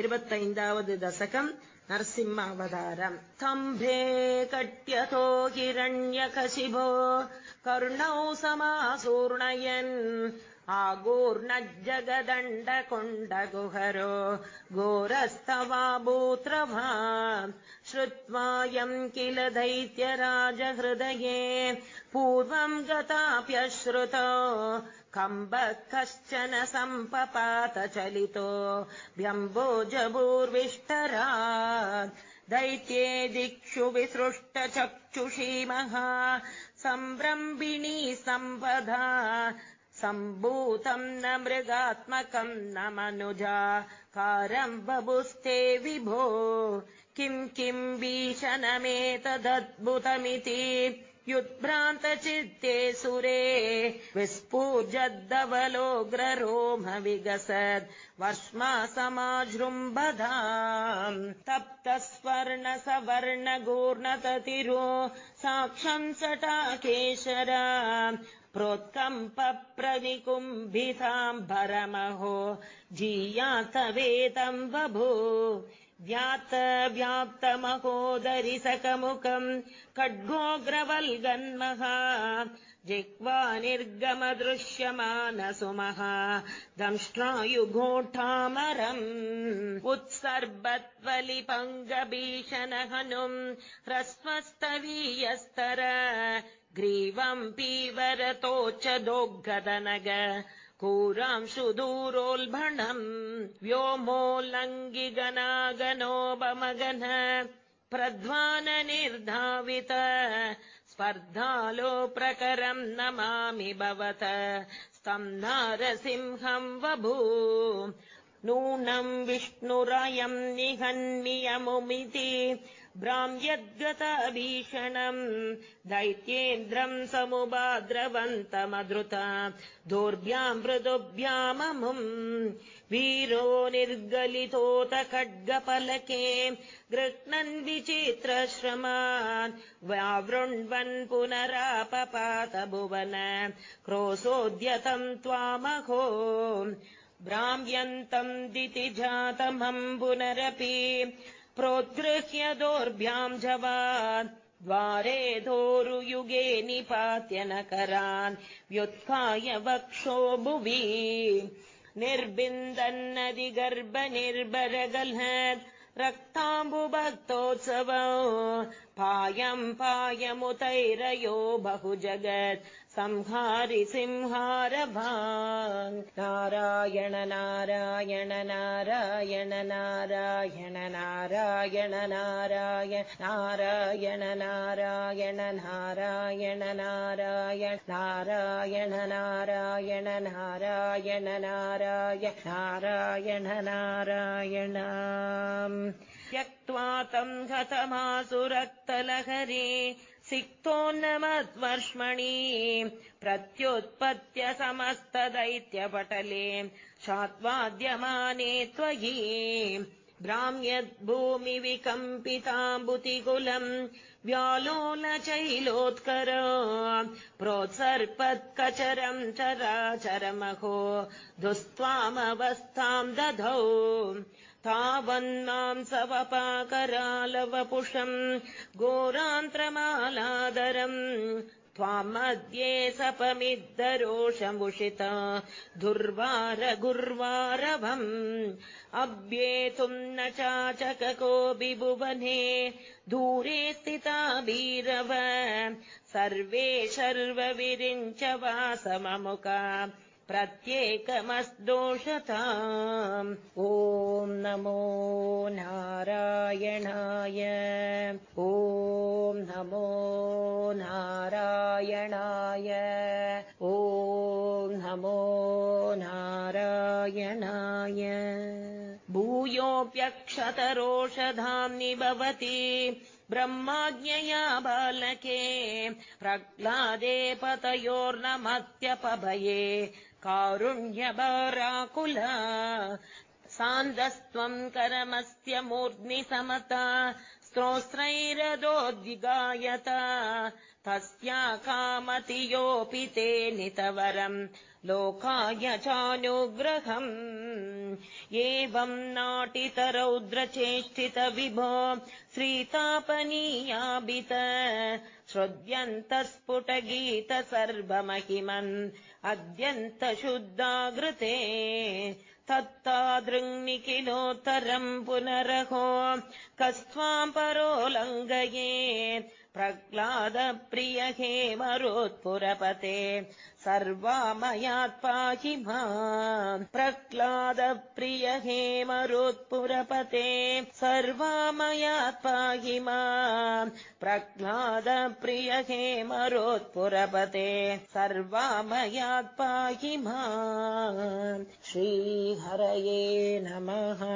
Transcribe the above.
इवतैन्दावद् दशकम् नरसिंहावतारम् स्तम्भे कट्यतो हिरण्यकशिभो कर्णौ समासूर्णयन् आगूर्णजगदण्डकुण्डगुहरो गोरस्तवाभूत्रभा श्रुत्वायम् किल दैत्यराजहृदये। पूर्वम् गताप्यश्रुतो कम्बः कश्चन सम्पपात चलितो। दैत्ये दिक्षु विसृष्टचक्षुषीमः सम्भ्रम्बिणी सम्पदा सम्भूतम् न मृगात्मकम् न मनुजा कारम् बभुस्ते विभो। किम् किम् भीषणमेतदद्भुतमिति युद्भ्रान्तचित्ते सुरे। विस्फूर्जद्दवलोग्ररोम विगसद् वर्ष्मा समाजृम्बधाम् तप्त स्वर्ण सवर्ण गूर्णततिरो साक्षम् सटाकेशरा प्रोत्कम्पप्रविकुम्भिधाम् भरमहो जीयातवेदम् बभू व्यातव्याप्तमहोदरिसकमुखम् खड्गोग्रवल्गन्महा जिह्वा निर्गमदृश्यमानसुमः दंष्ट्रायुघोठामरम् उत्सर्बत्वलिपङ्गभीषणहनुम् ह्रस्वस्तवीयस्तर ग्रीवम् पीवरतोच्चदोग्गदनग च सुदूरोल्भणम् व्योमोल्लङ्गिगनागनोपमगन लङ्गिगनागनो प्रध्वान निर्धावित स्पर्धालो प्रकरम् नमामि भवत। स्तम् नारसिंहम् बभू नूनम् विष्णुरयम् निहन्मियमुमिति भ्राम्यद्गतभीषणम् दैत्येन्द्रम् समुपाद्रवन्तमधृता दोर्भ्याम् मृदुभ्याममुम् वीरो निर्गलितोत खड्गपलके गृह्णन् विचित्रश्रमान् व्यावृण्वन् पुनरापपात भुवन क्रोशोद्यतम् त्वामहो भ्राम्यन्तम् दितिजातमम् पुनरपि प्रोद्गृह्य दोर्भ्याम् जवान् द्वारे दोरुयुगे निपात्य न करान् व्युत्थाय वक्षो भुवि। निर्बिन्दन्नदिगर्भ निर्भरगल्हत् रक्ताम्बुभक्तोत्सव पायम् पायमुतैरयो बहु जगत् संहारि सिंहारभा नारायण नारायण नारायण नारायण नारायण नारायण नारायण नारायण नारायण नारायण नारायण नारायण नारायण नारायण नारायण नारायण त्यक्त्वा तम् गतमासुरक्तलहरी सिक्तोन्नमद्वर्ष्मणि प्रत्युत्पत्य समस्तदैत्यपटले शात्वाद्यमाने त्वयि। भ्राम्यद्भूमिविकम्पिताम्बुतिकुलम् व्यालोलचैलोत्कर प्रोत्सर्पत्कचरम् चराचरमहो। दुस्त्वामवस्थाम् दधौ वन्माम् सवपाकरालवपुषम् गोरान्त्रमालादरम् त्वामद्ये सपमिद्धरोषमुषिता दुर्वार गुर्वारवम् अभ्येतुम् न चाचकको बिभुवने दूरे स्थिता भीरव सर्वे शर्वविरिञ्च वासममुका प्रत्येकमस्दोषता ॐ नमो नारायणाय। ॐ नमो नारायणाय। ॐ नमो नारायणाय। भूयोऽप्यक्षतरोषधाम्नि भवति ब्रह्माज्ञया बालके। प्रह्लादे पतयोर्नमत्यपभये कारुण्यबाराकुला। सान्दस्त्वम् करमस्य मूर्ध्नि समता स्तोस्त्रैरदोद्विगायत तस्या कामतियोऽपि ते नितवरम्। लोकाय चानुग्रहम्। एवम् नाटितरौद्रचेष्टित विभो श्रीतापनीयाबित श्रुध्यन्तस्फुटगीत सर्वमहिमन् अद्यन्तशुद्धागृते तत्तादृङ्निखिलोत्तरम् पुनरहो कस्त्वाम् परोऽलङ्घये प्रह्लादप्रिय हे मरोत्पुरपते सर्वा मयात् पाहि मा प्रह्लादप्रिय हे मरोत्पुरपते सर्वा मयात् पाहि मा प्रह्लादप्रिय हे मरोत्पुरपते सर्वा मयात् पाहि मा श्रीहरये नमः